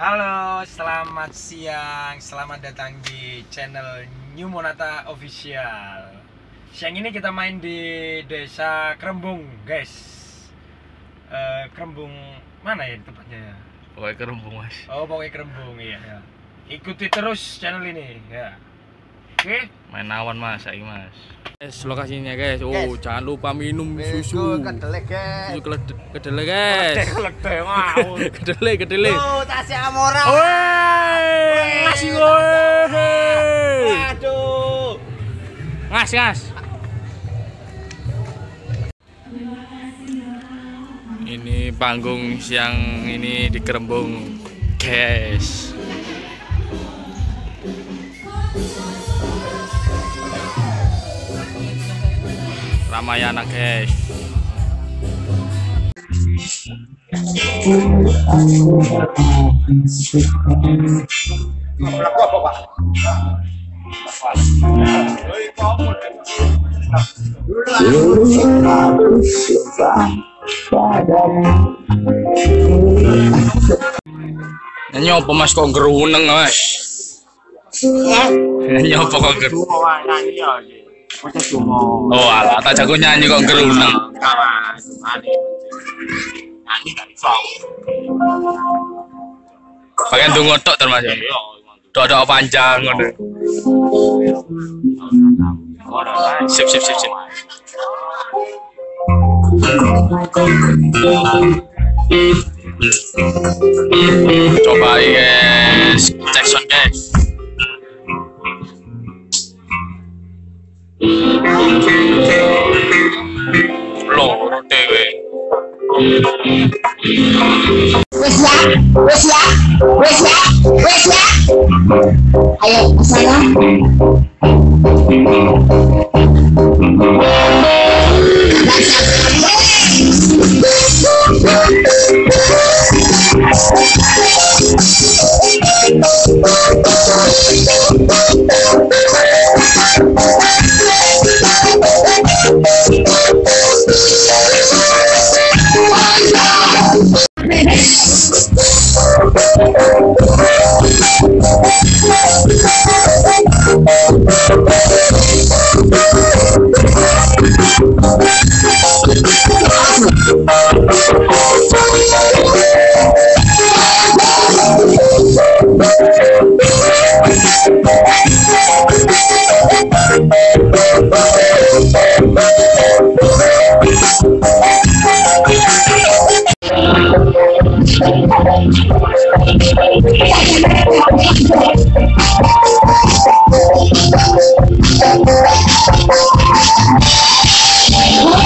Halo, selamat siang. Selamat datang di channel New Monata Official. Siang ini kita main di Desa Krembung, guys. Eh, Krembung mana ya tempatnya ya? Pokoknya kerembung mas Oh, pokoknya Krembung iya. ya. Ikuti terus channel ini ya. Oke. Main awan mas, ayo mas Guys, lokasinya guys, oh Guys. jangan lupa minum Susu susu kedelek guys. Susu kedelai guys ngawur. Kedelai, kedelai Tuh, tasnya Amora. Woi, ngasih gue Aduh. Ngas, ngas Ini panggung siang ini di Kerembung guys Ramayana guys Nyanyi apa mas kok geruneng mas? Nyanyi apa kok geruneng? Oh alah, tak jago nyanyi kok geruneng. Pakai tunggu tok termas ya. Tok tok panjang ngono. Sip sip sip sip. Coba guys, cek sound guys. loro teve Where's that? Where's that? Where's that? Where's that? Ayo, masaya. Thank you. Bye.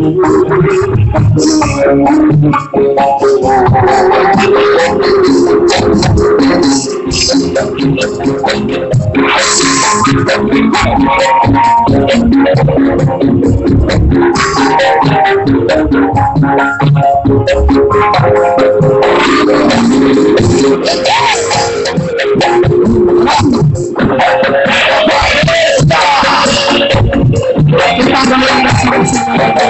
Yeah.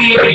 You.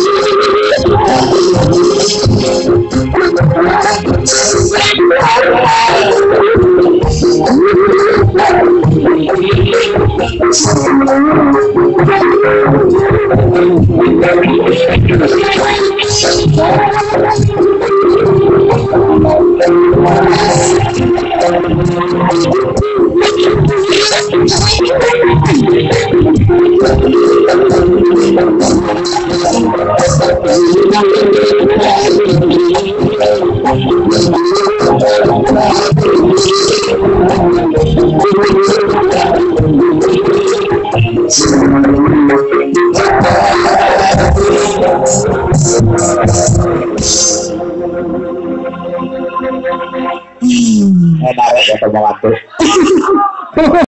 sama waktu.